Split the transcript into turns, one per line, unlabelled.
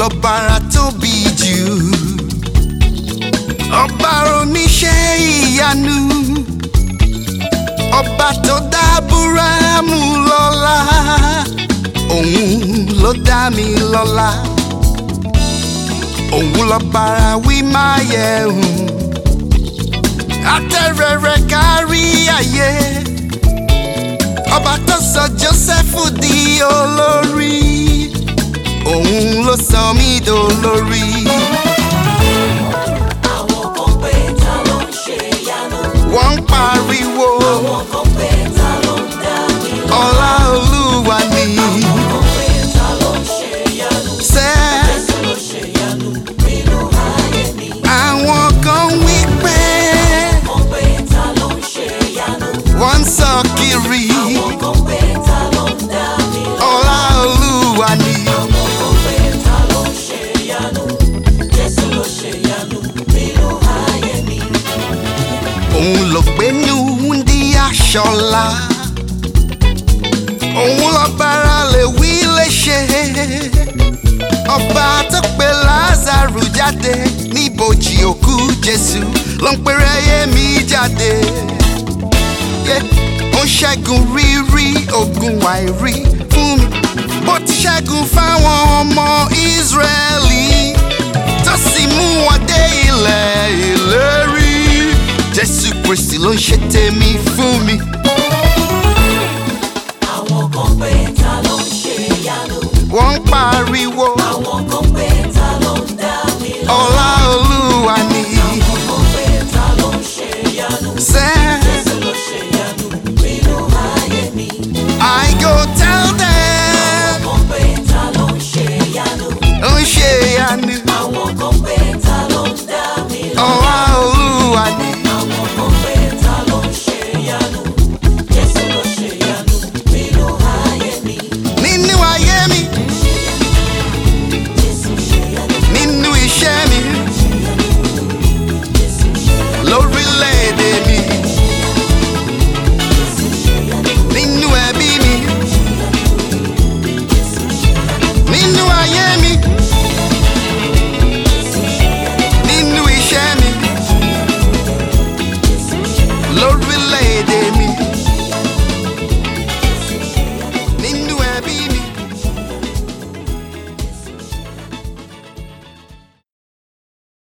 lọ́bàrà tóbi jù ọba oníṣẹ́ ìyanu ọba tó dá Ábúráhámù lọ́lá òun ló dá mi lọ́lá òun lọ́bàrà wí máa yẹ hùn atẹ́rẹrẹ kárí ayé ọba tó sọ Jósẹ́fù di. ṣọlá òun lọ́gbára lè wí lè ṣe ọba tó pe Lázarù jáde níbojì òkú Jésù ló ń pèrè yémi jáde ó ṣẹ́gun rírí ogun àìrí fún mi bó ti ṣẹ́gun fáwọn ọmọ Ísírẹ́lì tó sì mú wọn dé ilẹ̀ ló ṣe tèmi fún mi. àwọn kan pé ta ló ń ṣe yálò. wọ́n ń pariwo.